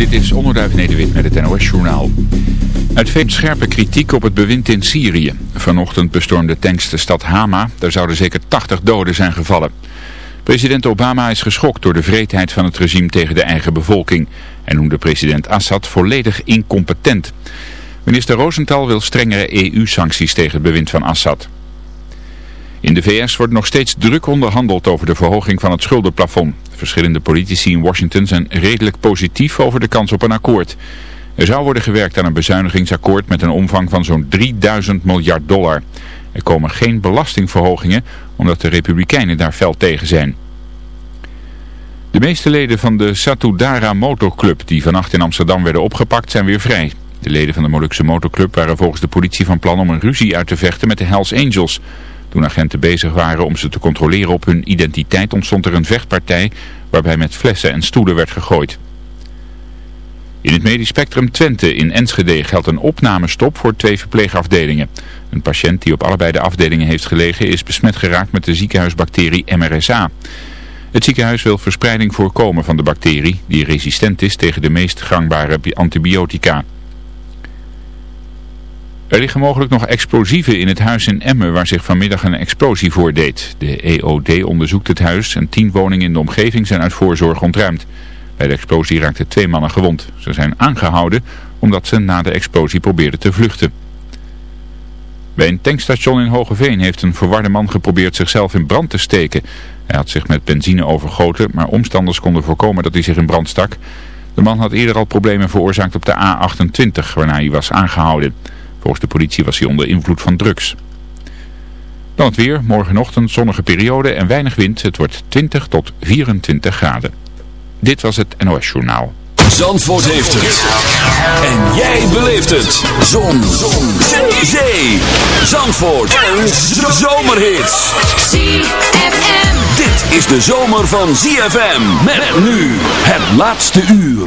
Dit is Onderduif Nederwit met het NOS-journaal. Uit veel scherpe kritiek op het bewind in Syrië. Vanochtend bestormde tanks de stad Hama. Daar zouden zeker 80 doden zijn gevallen. President Obama is geschokt door de vreedheid van het regime tegen de eigen bevolking. En noemde president Assad volledig incompetent. Minister Rosenthal wil strengere EU-sancties tegen het bewind van Assad. In de VS wordt nog steeds druk onderhandeld over de verhoging van het schuldenplafond. Verschillende politici in Washington zijn redelijk positief over de kans op een akkoord. Er zou worden gewerkt aan een bezuinigingsakkoord met een omvang van zo'n 3000 miljard dollar. Er komen geen belastingverhogingen omdat de republikeinen daar fel tegen zijn. De meeste leden van de Satudara Motorclub die vannacht in Amsterdam werden opgepakt zijn weer vrij. De leden van de Molukse Motorclub waren volgens de politie van plan om een ruzie uit te vechten met de Hells Angels... Toen agenten bezig waren om ze te controleren op hun identiteit ontstond er een vechtpartij waarbij met flessen en stoelen werd gegooid. In het medisch spectrum Twente in Enschede geldt een opnamestop voor twee verpleegafdelingen. Een patiënt die op allebei de afdelingen heeft gelegen is besmet geraakt met de ziekenhuisbacterie MRSA. Het ziekenhuis wil verspreiding voorkomen van de bacterie die resistent is tegen de meest gangbare antibiotica. Er liggen mogelijk nog explosieven in het huis in Emmen waar zich vanmiddag een explosie voordeed. De EOD onderzoekt het huis en tien woningen in de omgeving zijn uit voorzorg ontruimd. Bij de explosie raakten twee mannen gewond. Ze zijn aangehouden omdat ze na de explosie probeerden te vluchten. Bij een tankstation in Hogeveen heeft een verwarde man geprobeerd zichzelf in brand te steken. Hij had zich met benzine overgoten, maar omstanders konden voorkomen dat hij zich in brand stak. De man had eerder al problemen veroorzaakt op de A28, waarna hij was aangehouden. Volgens de politie was hij onder invloed van drugs. Dan het weer, morgenochtend zonnige periode en weinig wind. Het wordt 20 tot 24 graden. Dit was het NOS Journaal. Zandvoort heeft het. En jij beleeft het. Zon. Zon. Zee. Zandvoort. En zomerhits. ZFM. Dit is de zomer van ZFM. Met nu het laatste uur.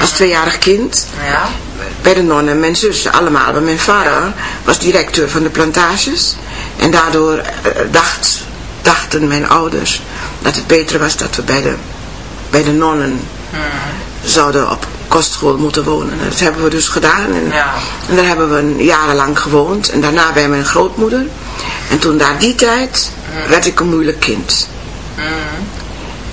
als tweejarig kind. Ja. Bij de nonnen, mijn zussen, allemaal. Maar mijn vader was directeur van de plantages. En daardoor dacht, dachten mijn ouders dat het beter was dat we bij de, bij de nonnen zouden op kostschool moeten wonen. Dat hebben we dus gedaan. En, ja. en daar hebben we jarenlang gewoond. En daarna bij mijn grootmoeder. En toen na die tijd werd ik een moeilijk kind.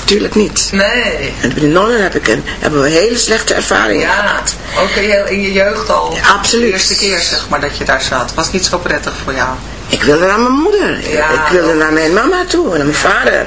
Natuurlijk niet. Nee. En bij de nonnen heb ik een, hebben we hele slechte ervaringen ja, gehad. ook in, in je jeugd al. Ja, absoluut. De eerste keer zeg maar dat je daar zat. Was niet zo prettig voor jou? Ik wilde naar mijn moeder. Ja, ik wilde naar mijn mama toe en naar mijn vader.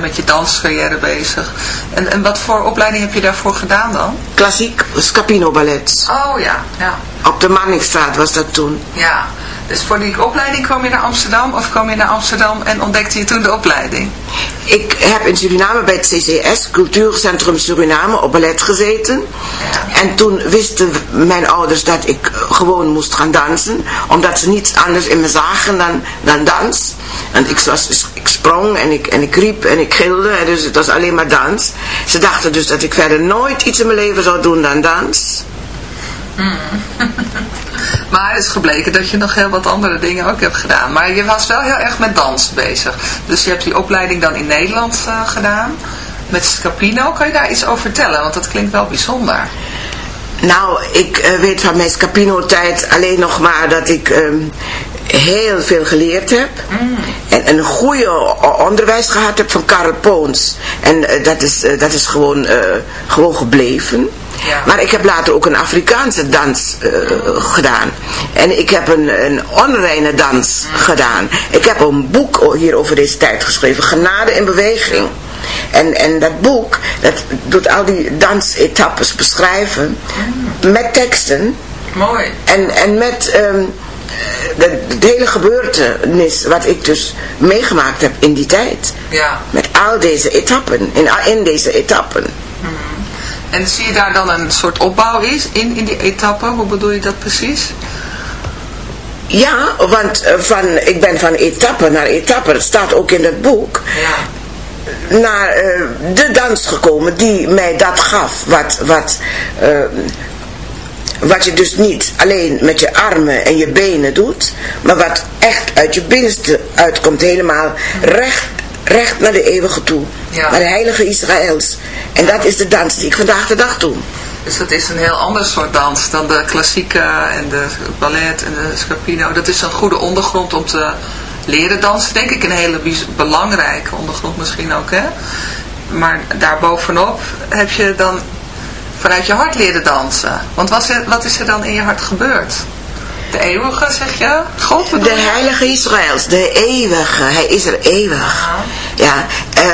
met je danscarrière bezig. En, en wat voor opleiding heb je daarvoor gedaan dan? Klassiek Scapino Ballet. Oh ja, ja. Op de Manningstraat was dat toen. Ja, dus voor die opleiding kwam je naar Amsterdam of kwam je naar Amsterdam en ontdekte je toen de opleiding? Ik heb in Suriname bij het CCS, Cultuurcentrum Suriname, op ballet gezeten. Ja. En toen wisten mijn ouders dat ik gewoon moest gaan dansen, omdat ze niets anders in me zagen dan, dan dans. En ik, was, ik sprong en ik, en ik riep en ik gilde, en dus het was alleen maar dans. Ze dachten dus dat ik verder nooit iets in mijn leven zou doen dan dans. Mm. maar het is gebleken dat je nog heel wat andere dingen ook hebt gedaan. Maar je was wel heel erg met dans bezig. Dus je hebt die opleiding dan in Nederland uh, gedaan. Met Scapino. Kan je daar iets over vertellen? Want dat klinkt wel bijzonder. Nou, ik uh, weet van mijn Scapino-tijd alleen nog maar dat ik um, heel veel geleerd heb. Mm. En een goede onderwijs gehad heb van Karel Poons. En uh, dat, is, uh, dat is gewoon, gewoon gebleven. Ja. Maar ik heb later ook een Afrikaanse dans gedaan. En ik heb een, een onreine dans gedaan. Ik heb een boek hier over deze tijd geschreven. Genade in beweging. En, en dat boek, dat doet al die dansetappes beschrijven. Met teksten. Mooi. En, en met um, de, de, hele gebeurtenis wat ik dus meegemaakt heb in die tijd. Ja. Met al deze etappen, in, in deze etappen. Mm. En zie je daar dan een soort opbouw is in, in die etappe? Hoe bedoel je dat precies? Ja, want eh, van, ik ben van etappe naar etappe, dat staat ook in het boek, ja. naar uh, de dans gekomen die mij dat gaf. Wat, wat, uh, wat je dus niet alleen met je armen en je benen doet, maar wat echt uit je binnenste uitkomt, helemaal recht, recht naar de eeuwige toe. Ja. Naar de heilige Israëls. En dat is de dans die ik vandaag de dag doe. Dus dat is een heel ander soort dans dan de klassieke en de ballet en de scapino. Dat is een goede ondergrond om te leren dansen, denk ik. Een hele belangrijke ondergrond misschien ook, hè. Maar daarbovenop heb je dan vanuit je hart leren dansen. Want wat is, er, wat is er dan in je hart gebeurd? De eeuwige, zeg je? God De heilige Israëls, de eeuwige. Hij is er eeuwig. Ja,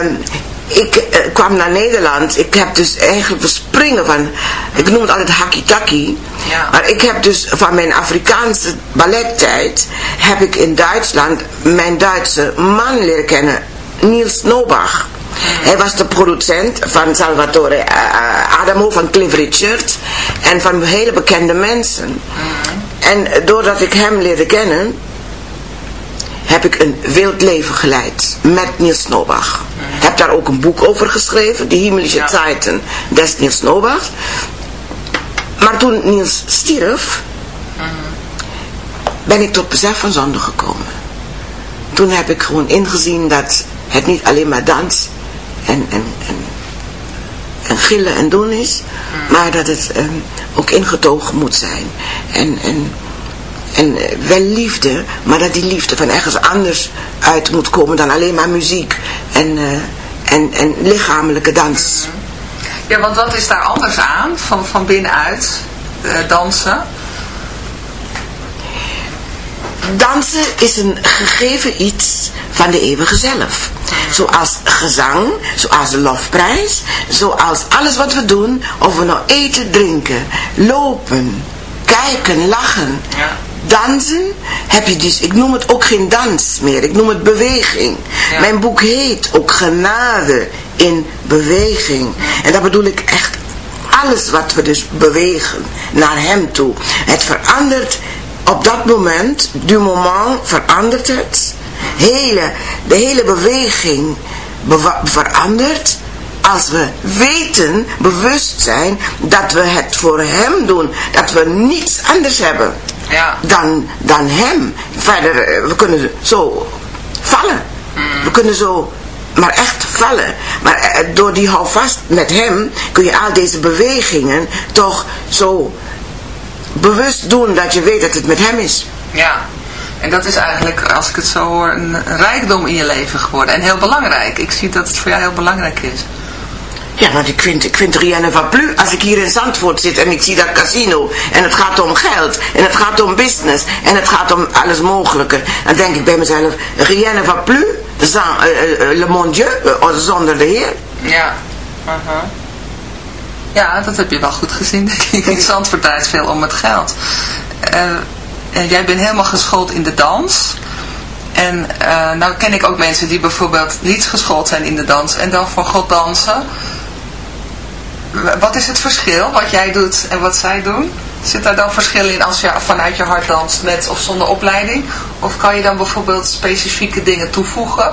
um, ik uh, kwam naar Nederland. Ik heb dus eigenlijk verspringen van, ik noem het altijd hakitaki. Ja. Maar ik heb dus van mijn Afrikaanse ballettijd, heb ik in Duitsland mijn Duitse man leren kennen. Niels Nobach. Hij was de producent van Salvatore uh, Adamo, van Cliff Richard en van hele bekende mensen. En doordat ik hem leerde kennen, heb ik een wild leven geleid met Niels Nobach. Heb daar ook een boek over geschreven, De Himmlische ja. Zeiten des Niels Nobach. Maar toen Niels stierf, ben ik tot besef van zonde gekomen. Toen heb ik gewoon ingezien dat het niet alleen maar dans en, en, en, en gillen en doen is, maar dat het um, ook ingetogen moet zijn. En, en, en uh, wel liefde, maar dat die liefde van ergens anders uit moet komen dan alleen maar muziek en, uh, en, en lichamelijke dans. Ja, want wat is daar anders aan, van, van binnenuit, uh, dansen? dansen is een gegeven iets van de eeuwige zelf. Zoals gezang, zoals de lofprijs, zoals alles wat we doen, of we nou eten, drinken, lopen, kijken, lachen. Dansen heb je dus, ik noem het ook geen dans meer, ik noem het beweging. Mijn boek heet ook genade in beweging. En dat bedoel ik echt alles wat we dus bewegen naar hem toe. Het verandert op dat moment, du moment, verandert het. Hele, de hele beweging verandert als we weten, bewust zijn, dat we het voor hem doen. Dat we niets anders hebben ja. dan, dan hem. Verder, eh, we kunnen zo vallen. Mm. We kunnen zo maar echt vallen. Maar eh, door die houvast met hem kun je al deze bewegingen toch zo bewust doen dat je weet dat het met hem is. Ja, en dat is eigenlijk, als ik het zo hoor, een rijkdom in je leven geworden. En heel belangrijk. Ik zie dat het voor jou heel belangrijk is. Ja, want ik vind, ik vind van Plu, als ik hier in Zandvoort zit en ik zie dat casino en het gaat om geld en het gaat om business en het gaat om alles mogelijke, dan denk ik bij mezelf, Rienne van Plu, uh, uh, le mon Dieu, uh, zonder de Heer. Ja, uh -huh. Ja, dat heb je wel goed gezien, denk ik. In Zandvoort draait veel om het geld. Uh, jij bent helemaal geschoold in de dans. En uh, nou ken ik ook mensen die bijvoorbeeld niet geschoold zijn in de dans en dan voor God dansen. Wat is het verschil wat jij doet en wat zij doen? Zit daar dan verschil in als je vanuit je hart danst met of zonder opleiding? Of kan je dan bijvoorbeeld specifieke dingen toevoegen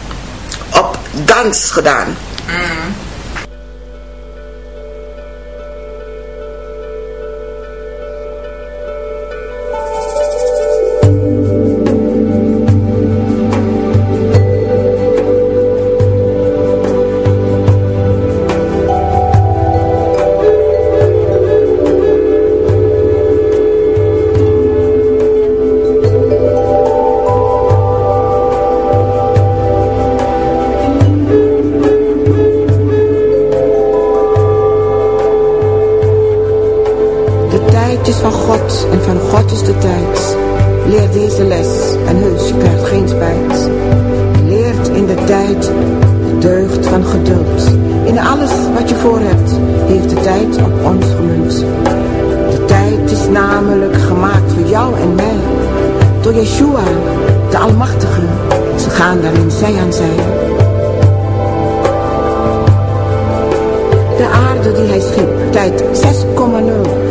op dans gedaan. Mm. Tijd is van God en van God is de tijd. Leer deze les en heus, je krijgt geen spijt. Leert in de tijd de deugd van geduld. In alles wat je voor hebt, heeft de tijd op ons gemunt. De tijd is namelijk gemaakt voor jou en mij. Door Yeshua, de Almachtige. Ze gaan daarin zij aan zij. De aarde die hij schiep, tijd 6,0.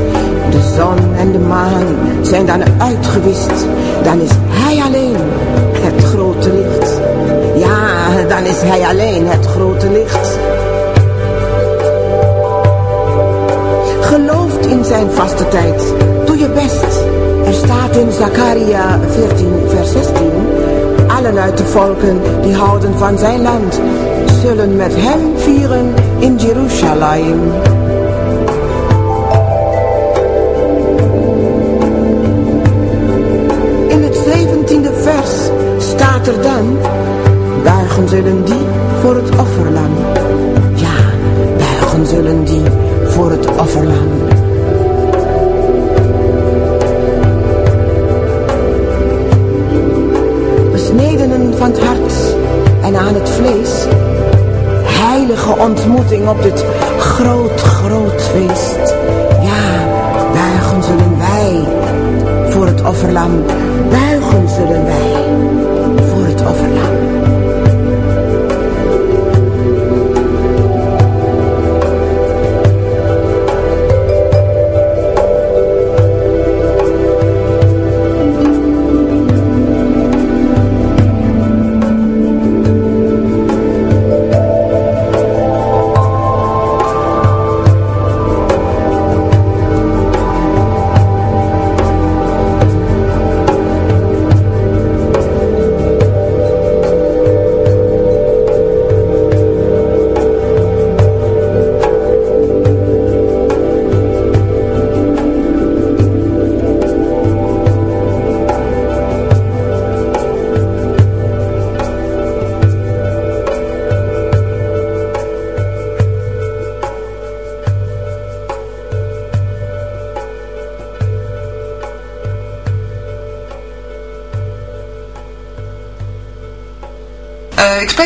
Zon en de maan zijn dan uitgewist. Dan is hij alleen het grote licht. Ja, dan is hij alleen het grote licht. Gelooft in zijn vaste tijd. Doe je best. Er staat in Zakaria 14 vers 16. Allen uit de volken die houden van zijn land. Zullen met hem vieren in Jeruzalem. Staat er dan, buigen zullen die voor het offerlam. Ja, buigen zullen die voor het offerlam. Besnedenen van het hart en aan het vlees heilige ontmoeting op dit groot, groot feest. Ja, buigen zullen wij voor het offerlam. Buigen zullen wij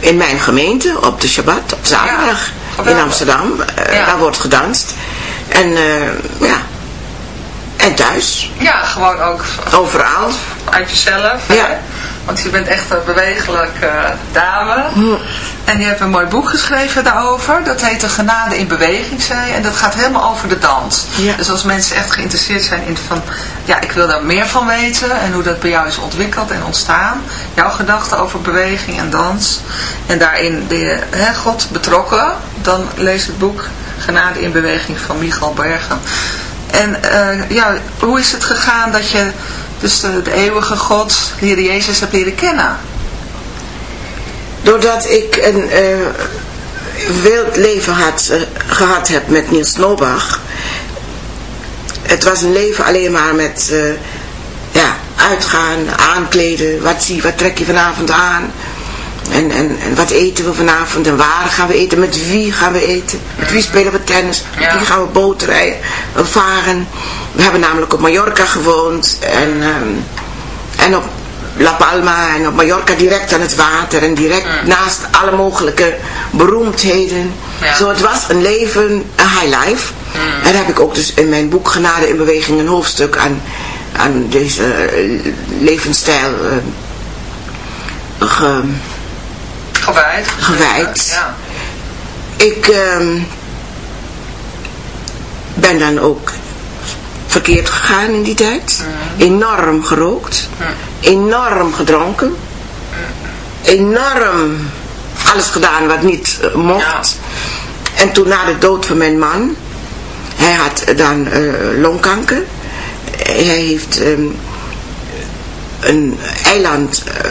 in mijn gemeente, op de Shabbat, op zaterdag, ja. in Amsterdam. Ja. Daar wordt gedanst. En ja, en thuis. Ja, gewoon ook. Overal. Uit jezelf. Ja. Hè? Want je bent echt een bewegelijke dame. Hm. En je hebt een mooi boek geschreven daarover. Dat heet De Genade in Beweging, zei je. En dat gaat helemaal over de dans. Ja. Dus als mensen echt geïnteresseerd zijn in van... Ja, ik wil daar meer van weten. En hoe dat bij jou is ontwikkeld en ontstaan. Jouw gedachten over beweging en dans. En daarin de hè, God betrokken. Dan lees het boek Genade in Beweging van Michal Bergen. En uh, ja, hoe is het gegaan dat je dus de, de eeuwige God, de Jezus, hebt leren kennen? Doordat ik een uh, wild leven had, uh, gehad heb met Niels Nobach. Het was een leven alleen maar met ja, uitgaan, aankleden, wat, zie, wat trek je vanavond aan. En, en, en wat eten we vanavond en waar gaan we eten, met wie gaan we eten, met wie spelen we tennis, met wie gaan we bootrijden, we varen. We hebben namelijk op Mallorca gewoond en, ehm, en op La Palma en op Mallorca direct aan het water en direct naast alle mogelijke beroemdheden. Ja. Zo het was een leven, een high life. En daar heb ik ook dus in mijn boek Genade in Beweging een hoofdstuk aan, aan deze levensstijl ge, gewijd. gewijd. Ja. Ik ehm, ben dan ook verkeerd gegaan in die tijd. Enorm gerookt. Enorm gedronken. Enorm alles gedaan wat niet eh, mocht. En toen na de dood van mijn man, hij had dan eh, longkanker. Hij heeft ehm, een eiland eh,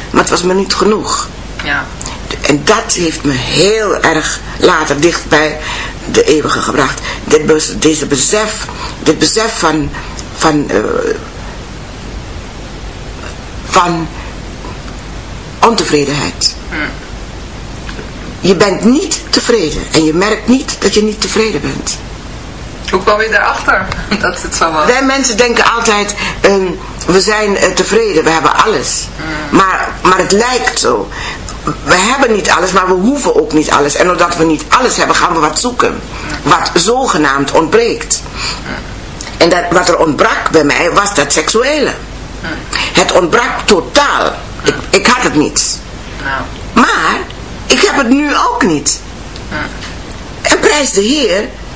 maar het was me niet genoeg. Ja. En dat heeft me heel erg later dicht bij de eeuwige gebracht. Dit, deze besef, dit besef van, van, uh, van ontevredenheid. Hm. Je bent niet tevreden en je merkt niet dat je niet tevreden bent. Hoe kwam je daarachter dat het zo was? Wij mensen denken altijd, um, we zijn uh, tevreden, we hebben alles. Mm. Maar, maar het lijkt zo. We hebben niet alles, maar we hoeven ook niet alles. En omdat we niet alles hebben, gaan we wat zoeken. Wat zogenaamd ontbreekt. En dat, wat er ontbrak bij mij, was dat seksuele. Het ontbrak totaal. Ik, ik had het niet. Nou. Maar, ik heb het nu ook niet. En prijs de Heer,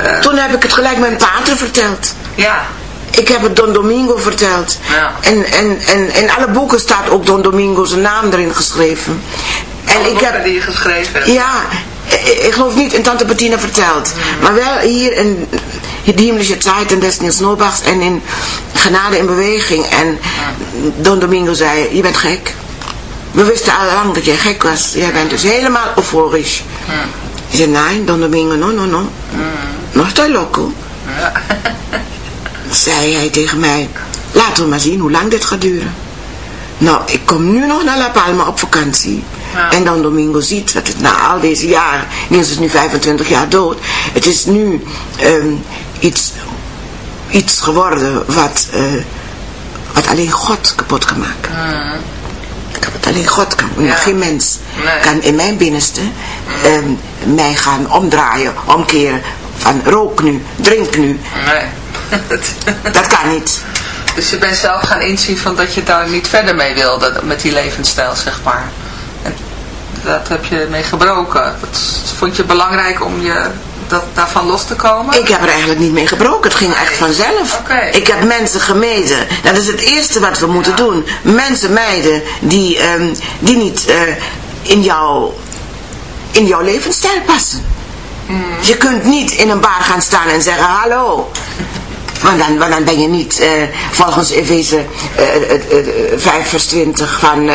Uh... Toen heb ik het gelijk mijn pater verteld. Ja. Ik heb het Don Domingo verteld. Ja. En, en, en in alle boeken staat ook Don Domingo zijn naam erin geschreven. En alle ik heb die je geschreven hebt. Ja, ik, geloof niet in Tante Bettina verteld. Mm. Maar wel hier in die himmlische Zeiten des Niels Nobachs en in Genade in Beweging. En Don Domingo zei, je bent gek. We wisten al lang dat jij gek was. Jij bent dus helemaal euforisch. Ik zei, nee, Don Domingo, no, no, no. Nog te loco. zei hij tegen mij, laten we maar zien hoe lang dit gaat duren. Nou, ik kom nu nog naar La Palma op vakantie. Ja. En dan Domingo ziet dat het na al deze jaren, Niels is nu 25 jaar dood, het is nu um, iets, iets geworden wat, uh, wat alleen God kapot kan maken. Wat alleen God kan. Ja. Geen mens kan in mijn binnenste um, mij gaan omdraaien, omkeren. Van rook nu, drink nu. Nee. dat kan niet. Dus je bent zelf gaan inzien van dat je daar niet verder mee wilde met die levensstijl, zeg maar. En dat heb je mee gebroken. Dat vond je belangrijk om je dat, daarvan los te komen? Ik heb er eigenlijk niet mee gebroken. Het ging echt vanzelf. Ik heb mensen gemeden. Dat is het eerste wat we moeten doen. Mensen mijden die, um, die niet uh, in, jouw, in jouw levensstijl passen. Mm. Je kunt niet in een bar gaan staan en zeggen hallo. Want dan, want dan ben je niet uh, volgens Efeze uh, 5 vers 20 van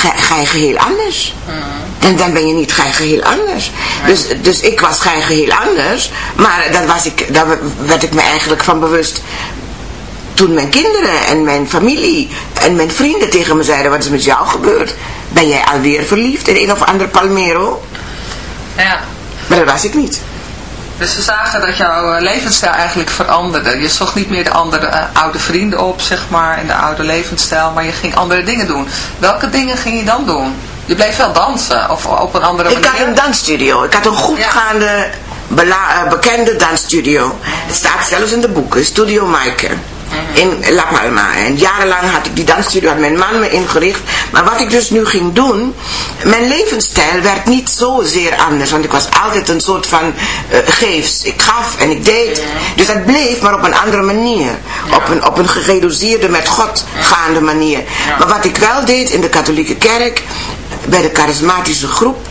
je geheel anders. Mm. En dan ben je niet geheel anders. Dus, dus ik was geheel anders. Maar dat was ik, daar werd ik me eigenlijk van bewust toen mijn kinderen en mijn familie en mijn vrienden tegen me zeiden, wat is met jou gebeurd? Ben jij alweer verliefd in een of ander Palmero? Ja. Maar dat was ik niet. Dus ze zagen dat jouw levensstijl eigenlijk veranderde. Je zocht niet meer de andere uh, oude vrienden op, zeg maar, in de oude levensstijl, maar je ging andere dingen doen. Welke dingen ging je dan doen? Je bleef wel dansen, of op een andere manier? Ik had een dansstudio. Ik had een goedgaande, ja. Eh, bekende dansstudio. Het staat zelfs in de boeken, Studio Maaike. In La Palma. En jarenlang had ik die dansstudio, had mijn man me ingericht. Maar wat ik dus nu ging doen, mijn levensstijl werd niet zozeer anders. Want ik was altijd een soort van uh, geefs. Ik gaf en ik deed. Dus dat bleef, maar op een andere manier. Op, een, op een gereduceerde, met God gaande manier. Maar wat ik wel deed in de katholieke kerk, bij de charismatische groep.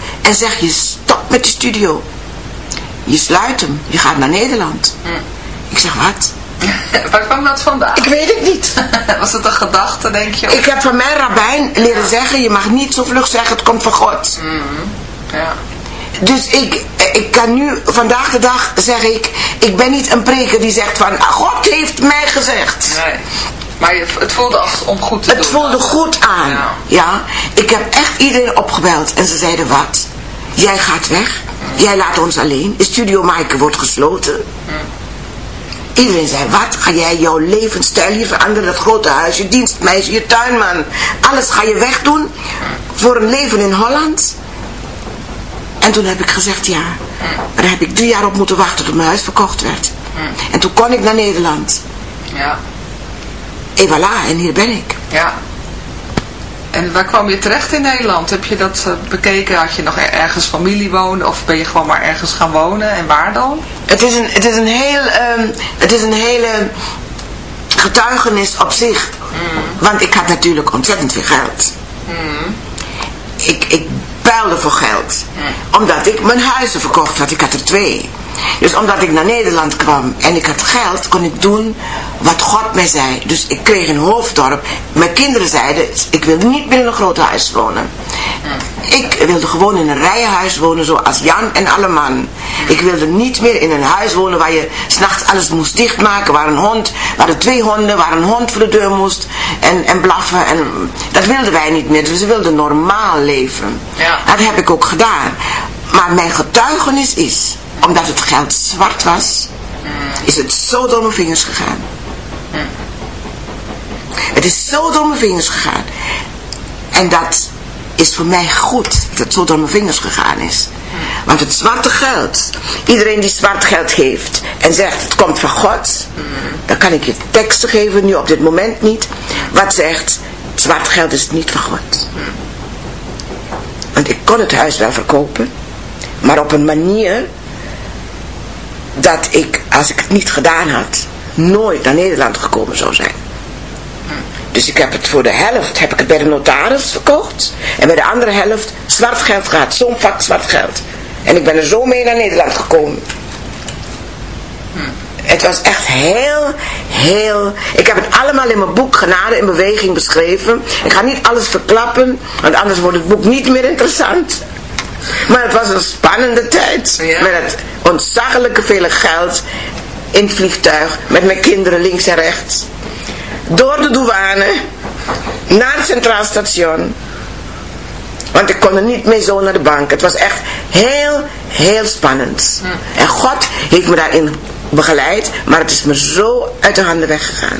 en zeg je stop met de studio. Je sluit hem, je gaat naar Nederland. Hm. Ik zeg wat? Waar kwam dat vandaan? Ik weet het niet. Was het een gedachte, denk je? Ik heb van mijn rabbijn leren zeggen, je mag niet zo vlug zeggen, het komt van God. Mm Ja. Dus ik, ik kan nu, vandaag de dag zeg ik, ik ben niet een preker die zegt van, God heeft mij gezegd. Nee. Maar het voelde als om goed te het doen. Het voelde goed aan. Ja. ja. Ik heb echt iedereen opgebeld en ze zeiden wat? Jij gaat weg. Jij laat ons alleen. De studio Maaike wordt gesloten. Iedereen zei, wat? Ga jij jouw levensstijl hier veranderen? Dat grote huis, je dienstmeisje, je tuinman. Alles ga je wegdoen voor een leven in Holland? En toen heb ik gezegd, ja. Maar daar heb ik drie jaar op moeten wachten tot mijn huis verkocht werd. En toen kon ik naar Nederland. Ja. En voilà, en hier ben ik. Ja. En waar kwam je terecht in Nederland? Heb je dat eh, bekeken? Had je nog ergens familie wonen? Of ben je gewoon maar ergens gaan wonen? En waar dan? Het is een, het is een, heel, um, het is een hele getuigenis op zich. Mm. Want ik had natuurlijk ontzettend veel geld. Mm. Ik, ik puilde voor geld. Mm. Omdat ik mijn huizen verkocht had. Ik had er twee. Dus omdat ik naar Nederland kwam en ik had geld, kon ik doen wat God mij zei. Dus ik kreeg een hoofddorp. Mijn kinderen zeiden, ik wil niet meer in een groot huis wonen. Ik wilde gewoon in een rijenhuis wonen zoals Jan en alle man. Ik wilde niet meer in een huis wonen waar je s'nachts alles moest dichtmaken. Waar een hond, waar er twee honden, waar een hond voor de deur moest en, en blaffen. En, dat wilden wij niet meer. Dus we wilden normaal leven. Ja. Dat heb ik ook gedaan. Maar mijn getuigenis is, omdat het geld zwart was, is het zo door mijn vingers gegaan. Het is zo door mijn vingers gegaan. En dat is voor mij goed dat het zo door mijn vingers gegaan is. Want het zwarte geld, iedereen die zwart geld geeft en zegt het komt van God, dan kan ik je teksten geven, nu op dit moment niet, wat zegt zwart geld is niet van God. Want ik kon het huis wel verkopen, maar op een manier dat ik, als ik het niet gedaan had, nooit naar Nederland gekomen zou zijn. Dus ik heb het voor de helft heb ik het bij de notaris verkocht. En bij de andere helft zwart geld gehad. Zo'n pak zwart geld. En ik ben er zo mee naar Nederland gekomen. Het was echt heel, heel... Ik heb het allemaal in mijn boek Genade in Beweging beschreven. Ik ga niet alles verklappen, want anders wordt het boek niet meer interessant. Maar het was een spannende tijd. Met het ontzaglijke vele geld in het vliegtuig. Met mijn kinderen links en rechts door de douane naar het Centraal Station. Want ik kon er niet mee zo naar de bank. Het was echt heel, heel spannend. Hm. En God heeft me daarin begeleid, maar het is me zo uit de handen weggegaan.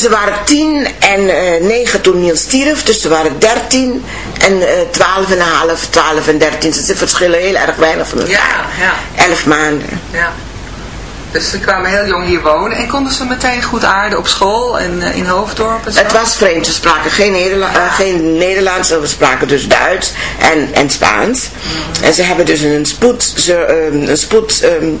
Ze waren tien en uh, negen toen Niels stierf, dus ze waren dertien en uh, twaalf en een half, twaalf en dertien. Ze verschillen heel erg weinig van elkaar. Ja, ja. Elf maanden. Ja. Dus ze kwamen heel jong hier wonen en konden ze meteen goed aarden op school en uh, in Hoofddorp en zo? Het was vreemd, ze spraken geen, Nederla ja. geen Nederlands, we spraken dus Duits en, en Spaans. Mm. En ze hebben dus een spoed, ze, um, een spoed um,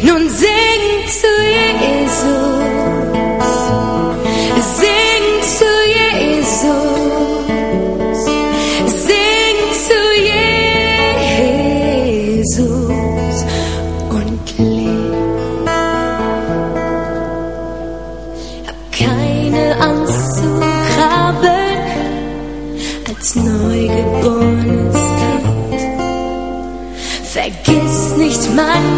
Nun sing zu Jesus, sing zu Jesus, sing zu Jesus und lieb. Hab keine Angst zu graben als neugeborenes Kind. Vergiss nicht mein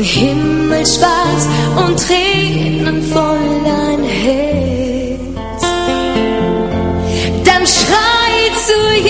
in Himmelschwarz und Tränen voll ein Herz. Dann schrei zu Jesus.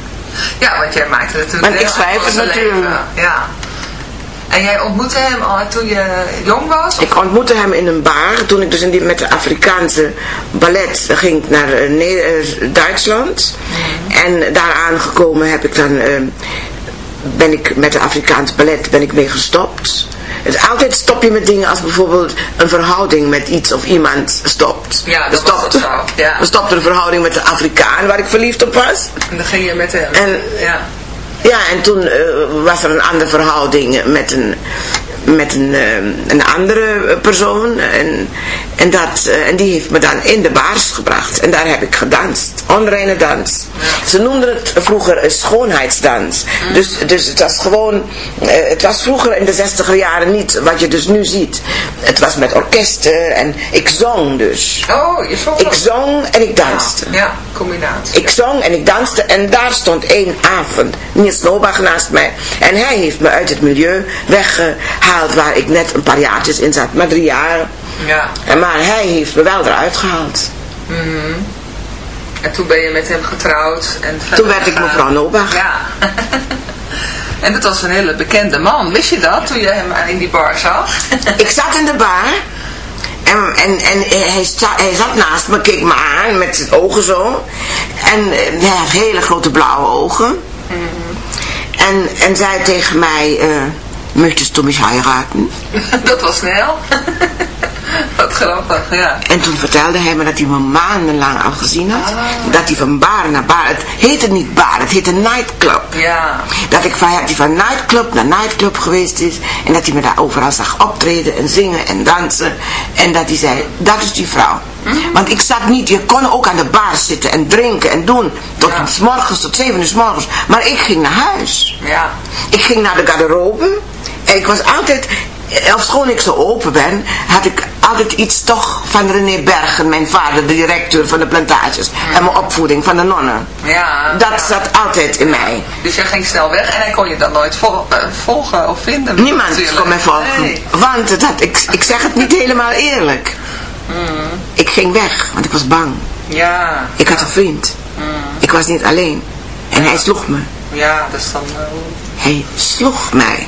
Ja, want jij maakte natuurlijk Maar ik schrijf het natuurlijk. Ja. En jij ontmoette hem al toen je jong was? Ik ontmoette hem in een bar. Toen ik dus in die, met de Afrikaanse ballet ging naar uh, Duitsland. Mhm. En daar aangekomen heb ik dan... Uh, ben ik met de Afrikaanse ballet ben ik mee gestopt. Het, altijd stop je met dingen als bijvoorbeeld een verhouding met iets of iemand stopt. Ja, dat stopte, was zo. Ja. We stopten een verhouding met de Afrikaan waar ik verliefd op was. En dan ging je met hem. En, ja. Ja, en toen uh, was er een andere verhouding met een, met een, uh, een andere persoon. En, en, dat, uh, en die heeft me dan in de baars gebracht. En daar heb ik gedanst. Onreine dans. Ze noemden het vroeger een schoonheidsdans. Mm. Dus, dus het was gewoon... Uh, het was vroeger in de zestiger jaren niet wat je dus nu ziet. Het was met orkesten en ik zong dus. Oh, je zong Ik zong en ik danste. Ja, ja combinatie. Ik zong en ik danste en daar stond één avond Niels Lobach naast mij. En hij heeft me uit het milieu weggehaald waar ik net een paar jaartjes in zat. Maar drie jaar. Ja. En maar hij heeft me wel eruit gehaald. Mm -hmm. En toen ben je met hem getrouwd. En toen werd ik mevrouw Nobach. Ja. en dat was een hele bekende man. Wist je dat toen je hem in die bar zag? ik zat in de bar. En, en, en hij, sta, hij zat naast me, keek me aan met zijn ogen zo. En hij had hele grote blauwe ogen. Mm -hmm. en, en zei tegen mij... Uh, möchtest du mich heiraten? Dat was snel. Wat grappig, ja. En toen vertelde hij me dat hij me maandenlang al gezien had. Ah. Dat hij van bar naar bar, het heette niet bar, het heette nightclub. Ja. Dat ik van, dat hij van nightclub naar nightclub geweest is. En dat hij me daar overal zag optreden en zingen en dansen. En dat hij zei, dat is die vrouw. Want ik zat niet, je kon ook aan de bar zitten en drinken en doen. Tot Ja. s morgens, tot zeven uur s morgens. Maar ik ging naar huis. Ja. Ik ging naar de garderobe. Ik was altijd, ofschoon ik zo open ben, had ik altijd iets toch van René Bergen, mijn vader, de directeur van de plantages. En mijn opvoeding van de nonnen. Ja. Dat ja. zat altijd in mij. Dus jij ging snel weg en hij kon je dan nooit vol- eh, volgen of vinden. Niemand natuurlijk. kon mij volgen. Nee. Want het had, ik, ik zeg het niet helemaal eerlijk. Ik ging weg, want ik was bang. Ja. Ik had een vriend. Ik was niet alleen. En hij sloeg me. Ja, dat is dan... eh, Hij sloeg mij.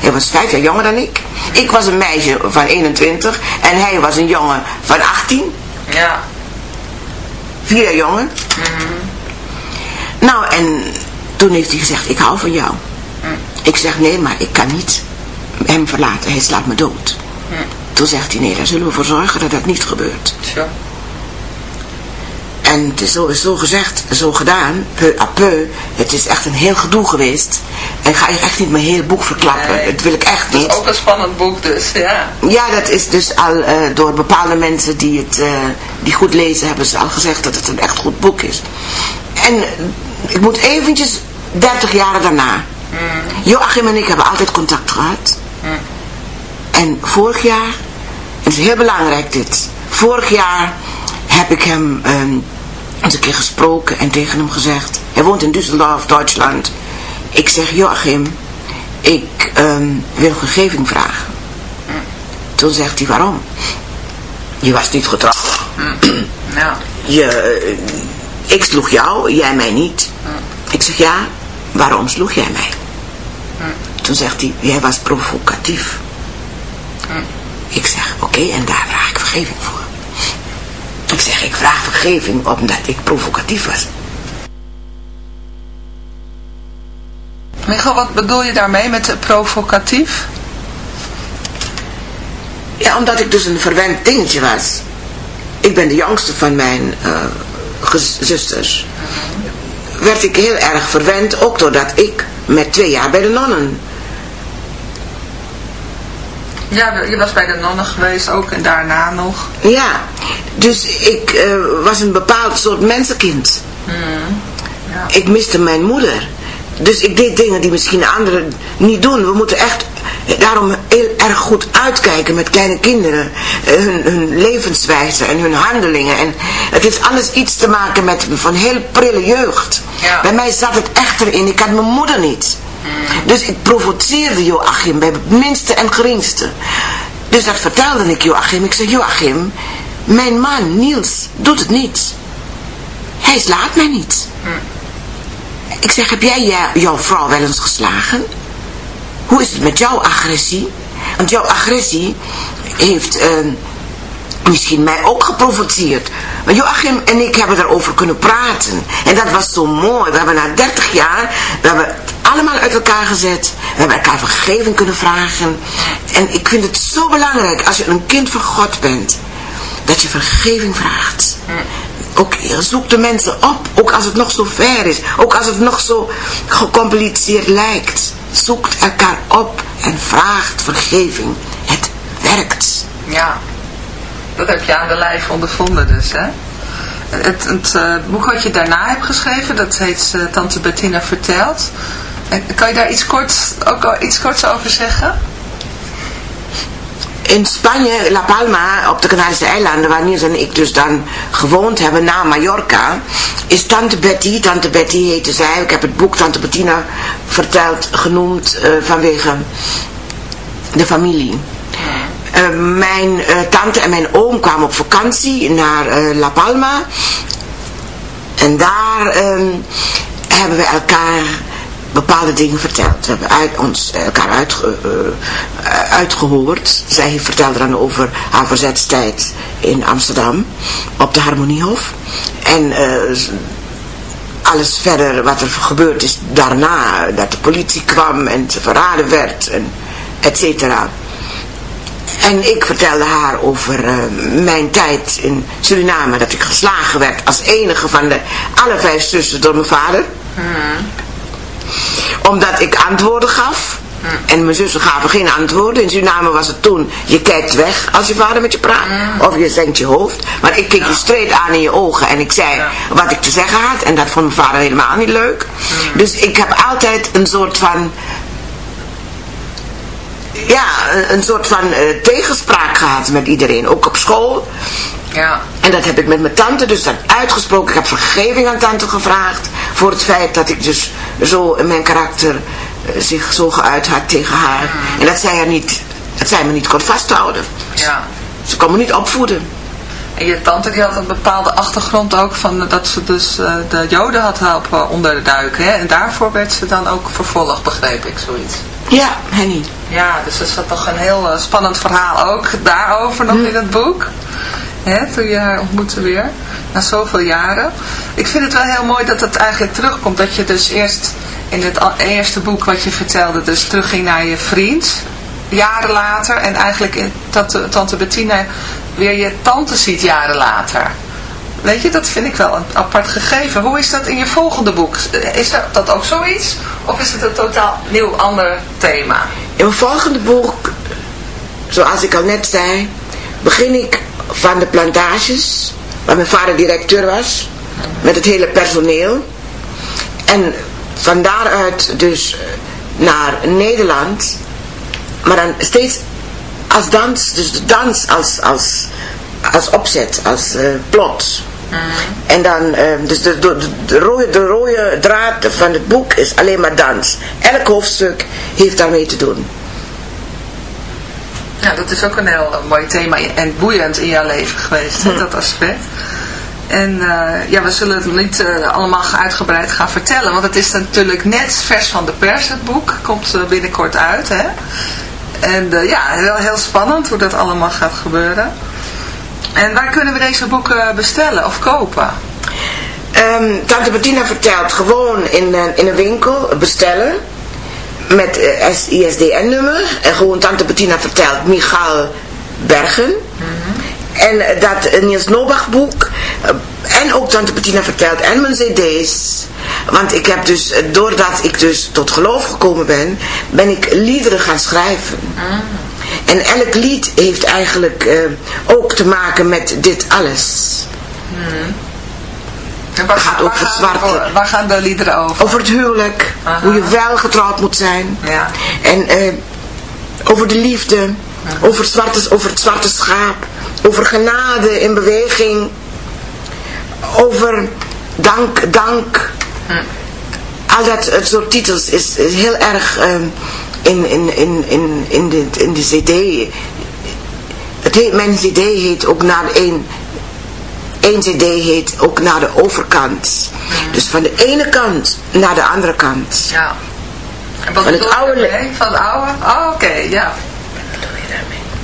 Hij was vijf jaar jonger dan ik. Ik was een meisje van 21 en hij was een jongen van 18. Ja. Vier jaar jonger. Nou, en toen heeft hij gezegd, ik hou van jou. Ik zeg, nee, maar ik kan niet hem verlaten. Hij slaat me dood. Toen zegt hij, nee, daar zullen we voor zorgen dat dat niet gebeurt. En het is zo, zo gezegd, zo gedaan, peu à peu. Het is echt een heel gedoe geweest. En ik ga je echt niet mijn hele boek verklappen. Nee. Dat wil ik echt Dat is niet. ook een spannend boek dus, ja. Ja, dat is dus al eh, door bepaalde mensen die het eh, die goed lezen, hebben ze al gezegd dat het een echt goed boek is. En ik moet eventjes 30 jaar daarna. Joachim en ik hebben altijd contact gehad. En vorig jaar, het is heel belangrijk dit, vorig jaar heb ik hem ehm, eens een keer gesproken en tegen hem gezegd, hij woont in Düsseldorf, Duitsland. Ik zeg, Joachim, ik ehm, wil een gegeving vragen. Toen zegt hij, waarom? Je was niet getrouwd. Ja. Je, eh, ik sloeg jou, jij mij niet. Ik zeg, ja, waarom sloeg jij mij? Toen zegt hij, jij was provocatief. Ik zeg, oké, en daar vraag ik vergeving voor. Ik zeg, ik vraag vergeving omdat ik provocatief was. Michel, wat bedoel je daarmee met provocatief? Ja, omdat ik dus een verwend dingetje was. Ik ben de jongste van mijn gez- zusters. Werd ik heel erg verwend, ook doordat ik met twee jaar bij de nonnen. Ja, je was bij de nonnen geweest ook en daarna nog. Ja, dus ik eh, was een bepaald soort mensenkind. Ja. Ik miste mijn moeder. Dus ik deed dingen die misschien anderen niet doen. We moeten echt daarom heel erg goed uitkijken met kleine kinderen. Eh, Hun, hun levenswijze en hun handelingen. En het heeft alles iets te maken met van heel prille jeugd. Ja. Bij mij zat het echt erin. Ik had mijn moeder niet. Dus ik provoceerde Joachim bij het minste en geringste. Dus dat vertelde ik Joachim. Ik zei, Joachim, mijn man Niels doet het niet. Hij slaat mij niet. Ik zeg, heb jij jou- jouw vrouw wel eens geslagen? Hoe is het met jouw agressie? Want jouw agressie heeft eh, misschien mij ook geprovoceerd. Maar Joachim en ik hebben erover kunnen praten. En dat was zo mooi. We hebben na 30 jaar, we allemaal uit elkaar gezet. We hebben elkaar vergeving kunnen vragen. En ik vind het zo belangrijk als je een kind van God bent. Dat je vergeving vraagt. Ook zoek de mensen op, ook als het nog zo ver is, ook als het nog zo gecompliceerd lijkt. Zoekt elkaar op en vraagt vergeving. Het werkt. Ja. Dat heb je aan de lijf ondervonden dus, hè? Het, het eh, boek wat je daarna hebt geschreven, dat heet eh, Tante Bettina Vertelt. Kan je daar iets korts, ook al iets korts over zeggen? in Spanje, La Palma, op de Canarische eilanden, waar Niels en ik dus dan gewoond hebben na Mallorca, is Tante Betty, Tante Betty heette zij, ik heb het boek Tante Bettina verteld, genoemd uh, vanwege de familie. Uh, mijn uh, tante en mijn oom kwamen op vakantie naar La Palma. En daar um, hebben we elkaar bepaalde dingen verteld. We hebben uit, ons elkaar uitge, uh, uitgehoord. Zij vertelde dan over haar verzetstijd in Amsterdam op de Harmoniehof. En alles verder wat er gebeurd is daarna. Dat de politie kwam en ze verraden werd en et cetera. En ik vertelde haar over mijn tijd in Suriname. Dat ik geslagen werd als enige van de alle vijf zussen door mijn vader. Mm omdat ik antwoorden gaf. En mijn zussen gaven geen antwoorden. In Suriname was het toen, je kijkt weg als je vader met je praat. Of je zenkt je hoofd. Maar ik keek je streed aan in je ogen en ik zei wat ik te zeggen had. En dat vond mijn vader helemaal niet leuk. Dus ik heb altijd een soort van... Ja, een soort van uh, tegenspraak gehad met iedereen. Ook op school. Ja. En dat heb ik met mijn tante dus dan uitgesproken. Ik heb vergeving aan tante gevraagd voor het feit dat ik dus zo in mijn karakter uh, zich zo geuit had tegen haar. Mm. En dat zij, er niet, dat zij me niet kon vasthouden. Ja. Ze kon me niet opvoeden. En je tante die had een bepaalde achtergrond ook van dat ze dus uh, de joden had helpen onderduiken. Hè? En daarvoor werd ze dan ook vervolgd, begreep ik, zoiets. Ja, Henny. Ja, dus dat is toch een heel uh, spannend verhaal ook daarover nog mm. in het boek hè, toen je haar ontmoette weer, na zoveel jaren. Ik vind het wel heel mooi dat het eigenlijk terugkomt, dat je dus eerst in het eerste boek wat je vertelde, dus terugging naar je vriend, jaren later, en eigenlijk dat tante Bettina weer je tante ziet jaren later. Weet je, dat vind ik wel een apart gegeven. Hoe is dat in je volgende boek? Is dat, dat ook zoiets? Of is het een totaal nieuw ander thema? In mijn volgende boek, zoals ik al net zei, begin ik van de plantages, waar mijn vader directeur was, met het hele personeel. En van daaruit dus naar Nederland, maar dan steeds als dans, dus de dans als, als, als opzet, als uh, plot. Mm. En dan, uh, dus de, de, de, rode, de rode draad van het boek is alleen maar dans. Elk hoofdstuk heeft daarmee te doen. Ja, dat is ook een heel mooi thema en boeiend in jouw leven geweest, hè, dat aspect. En uh, ja, we zullen het niet uh, allemaal uitgebreid gaan vertellen, want het is natuurlijk net vers van de pers, het boek. Komt uh, binnenkort uit, hè. En ja, wel heel spannend hoe dat allemaal gaat gebeuren. En waar kunnen we deze boeken bestellen of kopen? Um, Tante Bettina vertelt gewoon in, in een winkel bestellen met eh, ISDN-nummer. En gewoon Tante Bettina vertelt Michael Bergen. En uh, dat uh, Niels Nobach boek. en ook Tante Bettina vertelt. En mijn cd's. Want ik heb dus, doordat ik dus tot geloof gekomen ben, ben ik liederen gaan schrijven. En elk lied heeft eigenlijk ook te maken met dit alles. En waar, gaat ook zwarte. Waar gaan de liederen over? Over het huwelijk. Hoe je wel getrouwd moet zijn. Ja. En uh, over de liefde. Over, zwarte, over het zwarte schaap. Over genade in beweging. Over dank, dank. Hm. Al dat soort titels is, is heel erg uh, in, in, in, in, in, de, in de cd. Het heet, mijn cd heet ook naar een Eén cd heet ook naar de overkant. Dus van de ene kant naar de andere kant. Ja. En wat van het oude leven. Van het oude? Oh, oké, ja. Wat bedoel je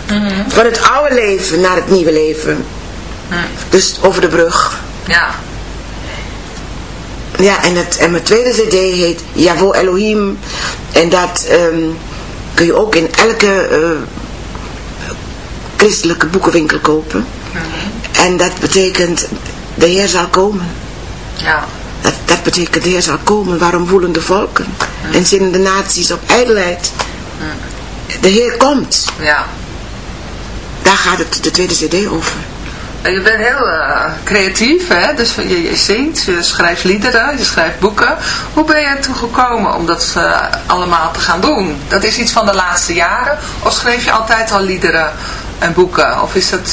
daarmee? Mm Van het oude leven naar het nieuwe leven. Mm. Dus over de brug. Ja. Ja, en, het, en mijn tweede cd heet Javo Elohim. En dat um, kun je ook in elke uh, christelijke boekenwinkel kopen. Mm en dat betekent, de Heer zal komen. Ja. Dat, dat betekent, de Heer zal komen. Waarom voelen de volken? En zinnen de naties op ijdelheid? De Heer komt. Ja. Daar gaat het de tweede cd over. je bent heel uh, creatief, hè? dus je, je zingt, je schrijft liederen, je schrijft boeken. Hoe ben je ertoe gekomen om dat uh, allemaal te gaan doen? Dat is iets van de laatste jaren? Of schreef je altijd al liederen en boeken? Of is het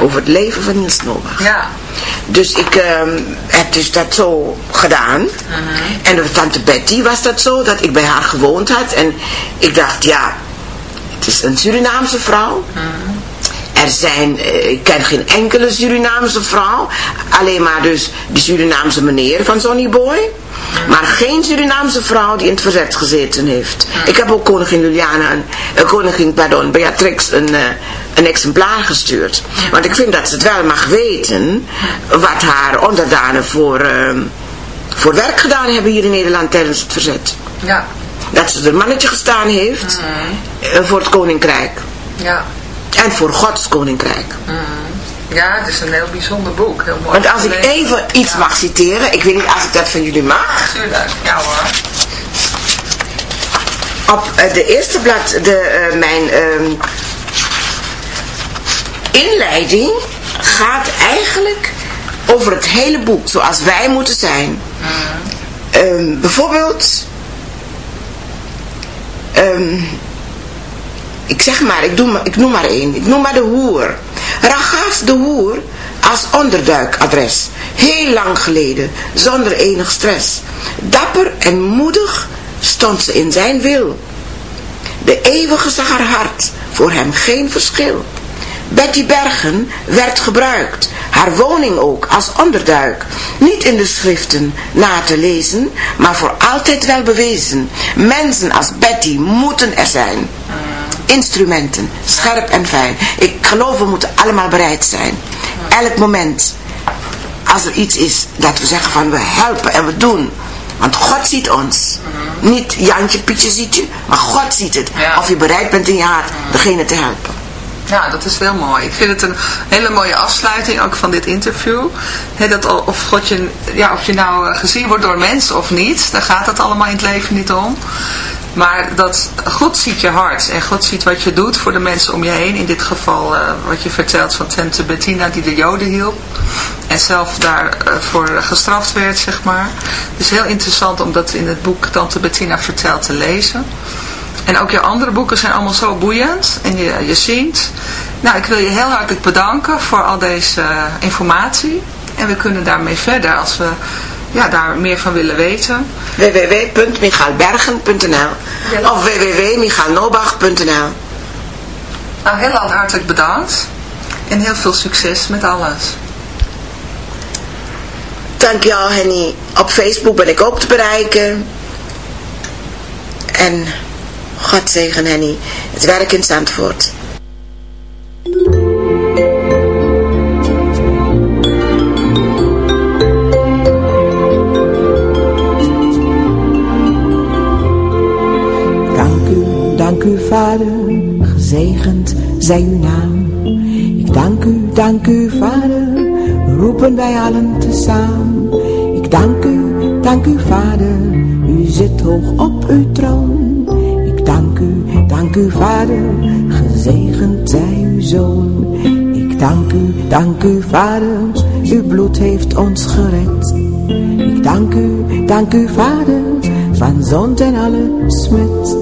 Over het leven van Niels Nobach. Ja. Dus ik um, heb dus dat zo gedaan. Mm -hmm. En door tante Betty was dat zo, dat ik bij haar gewoond had. En ik dacht, ja, het is een Surinaamse vrouw. Mm -hmm. Er zijn, uh, ik ken geen enkele Surinaamse vrouw. Alleen maar dus de Surinaamse meneer van Sonny Boy. Maar geen Surinaamse vrouw die in het verzet gezeten heeft. Ik heb ook koningin Juliana, een, koningin, pardon, Beatrix een, uh, een exemplaar gestuurd. Want ik vind dat ze het wel mag weten wat haar onderdanen voor, uh, voor werk gedaan hebben hier in Nederland tijdens het verzet. Ja. Dat ze er mannetje gestaan heeft mm. voor het koninkrijk. Ja. En voor Gods koninkrijk. Mm. Ja, het is een heel bijzonder boek. Heel mooi Want als ik even iets ja. mag citeren, ik weet niet als ik dat van jullie mag. Tuurlijk, ja hoor. Op uh, de eerste blad, de, uh, mijn uh, inleiding gaat eigenlijk over het hele boek, zoals wij moeten zijn. Mm. bijvoorbeeld, um, ik zeg maar, ik, doe, ik noem maar één, ik noem maar de hoer. Ragaf de hoer als onderduikadres. Heel lang geleden, zonder enig stress. Dapper en moedig stond ze in zijn wil. De eeuwige zag haar hart, voor hem geen verschil. Betty Bergen werd gebruikt, haar woning ook als onderduik. Niet in de schriften na te lezen, maar voor altijd wel bewezen. Mensen als Betty moeten er zijn instrumenten, scherp en fijn. Ik geloof we moeten allemaal bereid zijn. Elk moment, als er iets is, dat we zeggen van we helpen en we doen. Want God ziet ons. Niet Jantje, Pietje ziet je, maar God ziet het. Of je bereid bent in je hart degene te helpen. Ja, dat is heel mooi. Ik vind het een hele mooie afsluiting ook van dit interview. He, dat of, God je, ja, of je nou gezien wordt door mensen of niet, daar gaat het allemaal in het leven niet om. Maar dat God ziet je hart en God ziet wat je doet voor de mensen om je heen. In dit geval uh, wat je vertelt van tante Bettina die de joden hielp. En zelf daarvoor uh, gestraft werd, zeg maar. Dus heel interessant om dat in het boek Tante Bettina vertelt te lezen. En ook je andere boeken zijn allemaal zo boeiend. En je, je ziet. Nou, ik wil je heel hartelijk bedanken voor al deze uh, informatie. En we kunnen daarmee verder als we ja, daar meer van willen weten. www.michaalbergen.nl ja. of www.michaalnobach.nl Nou, heel hartelijk bedankt. En heel veel succes met alles. Dankjewel Henny. Op Facebook ben ik ook te bereiken. En God zegen Henny. Het werk in Zandvoort. dank u, Vader, gezegend zij uw naam. Ik dank u, dank u, Vader, roepen wij allen tezamen. Ik dank u, dank u, Vader, u zit hoog op uw troon. Ik dank u, vader, gezegend zij uw zoon. Ik dank u, dank u vader, uw bloed heeft ons gered. Ik dank u, dank u vader, van zond en alle smet.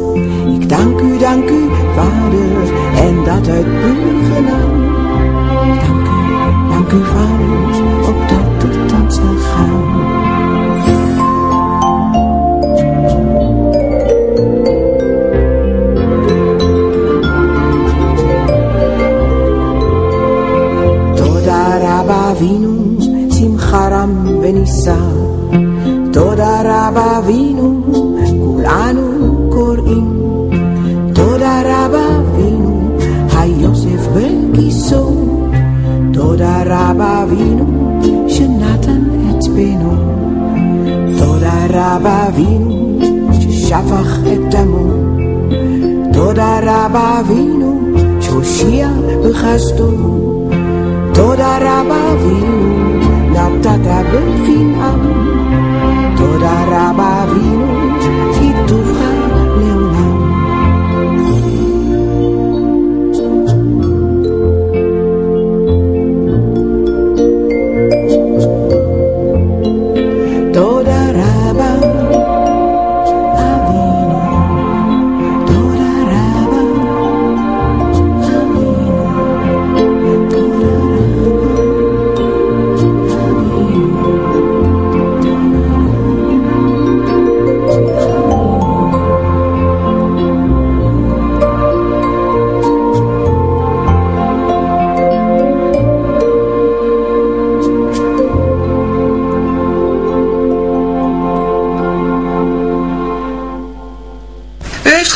Ik dank u, dank u vader, en dat uit puur genade. Dank u, dank u vader, opdat het ons zal gaan. Toda Rabba Avinu, Kulanu Korim, Toda Rabba Avinu, Hayosef Ben Kiso, Toda Rabba Avinu, Shenatan et Beno, Toda Rabba Avinu, Shafach et Toda Rabba Avinu, Shoshia Bechasto, Delphine aan.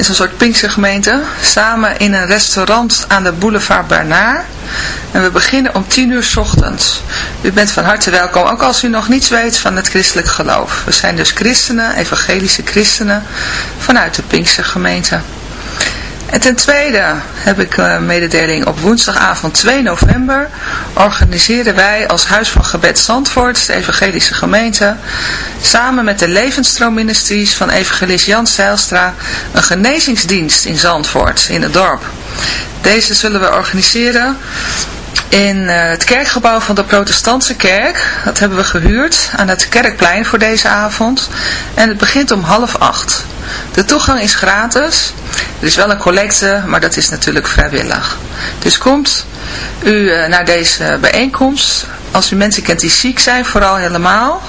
is een soort Pinkstergemeente, samen in een restaurant aan de boulevard Bernard. En we beginnen om 10 uur ochtends. U bent van harte welkom, ook als u nog niets weet van het christelijk geloof. We zijn dus christenen, evangelische christenen, vanuit de Pinkstergemeente. En ten tweede heb ik een mededeling op woensdagavond 2 november organiseren wij als Huis van Gebed Zandvoort, de evangelische gemeente, samen met de Levensstroomministries van evangelist Jan Zijlstra een genezingsdienst in Zandvoort, in het dorp. Deze zullen we organiseren in eh, het kerkgebouw van de protestantse kerk. Dat hebben we gehuurd aan het kerkplein voor deze avond. En het begint om half acht. De toegang is gratis. Er is wel een collecte, maar dat is natuurlijk vrijwillig. Dus komt u eh, naar deze bijeenkomst. Als u mensen kent die ziek zijn, vooral helemaal.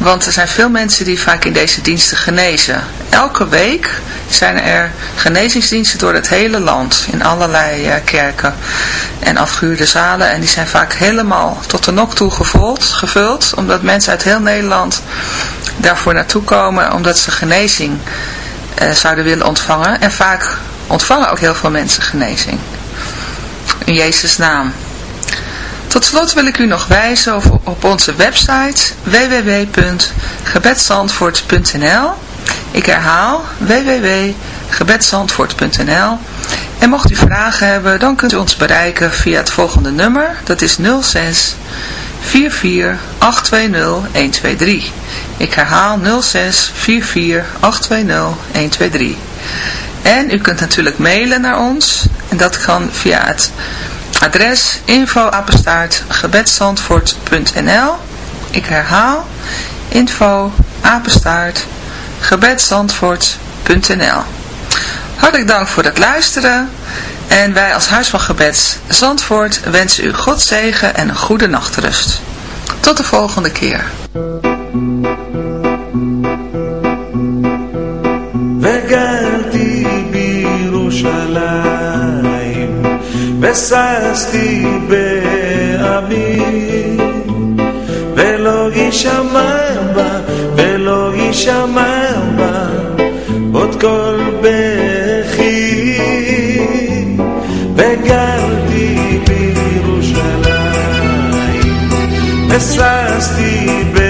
Want er zijn veel mensen die vaak in deze diensten genezen. Elke week zijn er genezingsdiensten door het hele land. In allerlei uh, kerken en afgehuurde zalen. En die zijn vaak helemaal tot de nok toe gevuld, gevuld. Omdat mensen uit heel Nederland daarvoor naartoe komen. Omdat ze genezing uh, zouden willen ontvangen. En vaak ontvangen ook heel veel mensen genezing. In Jezus' naam. Tot slot wil ik u nog wijzen op, onze website www.gebedzandvoort.nl Ik herhaal www.gebedzandvoort.nl En mocht u vragen hebben, dan kunt u ons bereiken via het volgende nummer. Dat is 06 44 820 123. Ik herhaal 06 44 820 123. En u kunt natuurlijk mailen naar ons. En dat kan via het Adres info-apenstaart-gebedsandvoort.nl Ik herhaal info-apenstaart-gebedsandvoort.nl Hartelijk dank voor het luisteren en wij als Huis van Gebeds Zandvoort wensen u God zegen en een goede nachtrust. Tot de volgende keer. וששתי בעמי ולא יישמע בה ולא יישמע בה עוד כל בכי. וגרתי בירושלים וששתי בעמי